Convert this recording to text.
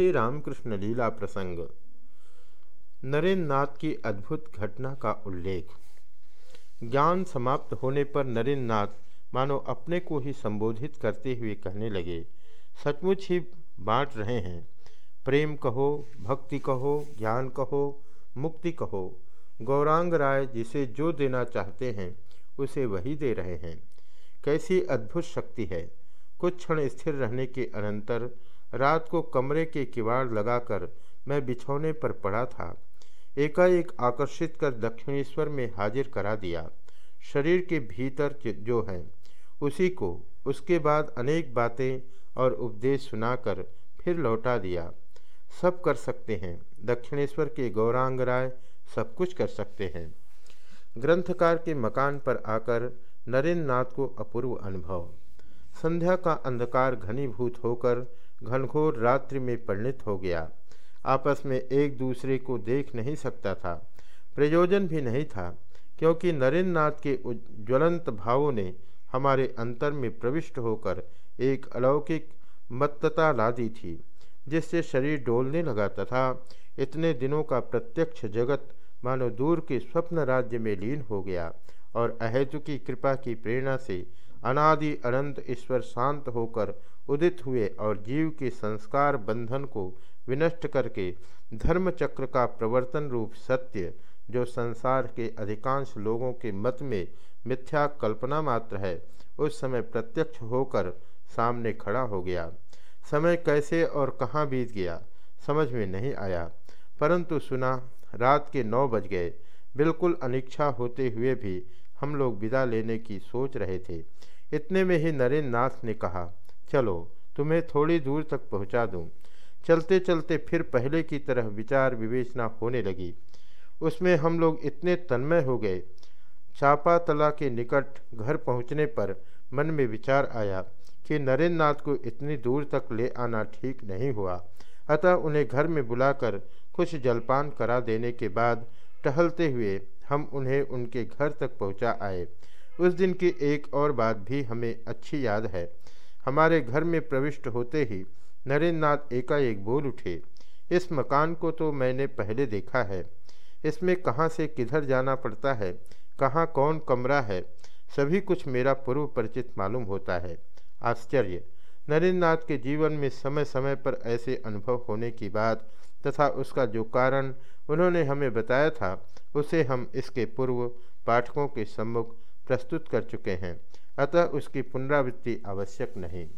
श्री रामकृष्ण लीला प्रसंग। नरेंद्र नाथ की अद्भुत घटना का उल्लेख। ज्ञान समाप्त होने पर नरेंद्र नाथ मानो अपने को ही संबोधित करते हुए कहने लगे, सचमुच ही बांट रहे हैं। प्रेम कहो, भक्ति कहो, ज्ञान कहो, मुक्ति कहो। गौरांग राय जिसे जो देना चाहते हैं, उसे वही दे रहे हैं। कैसी अद्भुत शक्ति है। कुछ क्षण स्थिर रहने के अनंतर रात को कमरे के किवाड़ लगाकर मैं बिछौने पर पड़ा था। एकाएक आकर्षित कर दक्षिणेश्वर में हाजिर करा दिया। शरीर के भीतर जो है, उसी को उसके बाद अनेक बातें और उपदेश सुनाकर फिर लौटा दिया। सब कर सकते हैं। दक्षिणेश्वर के गौरांग राय सब कुछ कर सकते हैं। ग्रंथकार के मकान पर आकर नरेंद्र नाथ को अपूर्व अनुभव। संध्या का अंधकार घनीभूत होकर घनघोर रात्रि में परिणित हो गया। आपस में एक दूसरे को देख नहीं सकता था। प्रयोजन भी नहीं था, क्योंकि नरेंद्र नाथ के ज्वलंत भावों ने हमारे अंतर में प्रविष्ट होकर एक अलौकिक मत्तता ला दी थी, जिससे शरीर डोलने लगा तथा इतने दिनों का प्रत्यक्ष जगत मानो दूर के स्वप्न राज्य में लीन हो गया और अहेतु की कृपा की प्रेरणा से अनादि अनंत ईश्वर शांत होकर उदित हुए और जीव के संस्कार बंधन को विनष्ट करके धर्म चक्र का प्रवर्तन रूप सत्य, जो संसार के अधिकांश लोगों के मत में मिथ्या कल्पना मात्र है, उस समय प्रत्यक्ष होकर सामने खड़ा हो गया। समय कैसे और कहाँ बीत गया, समझ में नहीं आया। परंतु सुना, रात के नौ बज गए। बिल्कुल अनिच्छा होते हुए भी हम लोग विदा लेने की सोच रहे थे। इतने में ही नरेंद्र नाथ ने कहा चलो, तुम्हें थोड़ी दूर तक पहुँचा दूँ। चलते चलते फिर पहले की तरह विचार विवेचना होने लगी। उसमें हम लोग इतने तन्मय हो गए। चापा तला के निकट घर पहुँचने पर मन में विचार आया कि नरेंद्र नाथ को इतनी दूर तक ले आना ठीक नहीं हुआ। अतः उन्हें घर में बुलाकर कुछ जलपान करा देने के बाद टहलते हुए हम उन्हें उनके घर तक पहुँचा आए। उस दिन की एक और बात भी हमें अच्छी याद है। हमारे घर में प्रविष्ट होते ही नरेंद्र नाथ एकाएक बोल उठे, इस मकान को तो मैंने पहले देखा है। इसमें कहाँ से किधर जाना पड़ता है? कहाँ कौन कमरा है? सभी कुछ मेरा पूर्व परिचित मालूम होता है। आश्चर्य। नरेंद्र नाथ के जीवन में समय समय पर ऐसे अनुभव होने की बात तथा उसका जो कारण उन्होंने हमें बताया था, उसे हम इसके पूर्व पाठकों के सम्मुख प्रस्तुत कर चुके हैं। अतः उसकी पुनरावृत्ति आवश्यक नहीं।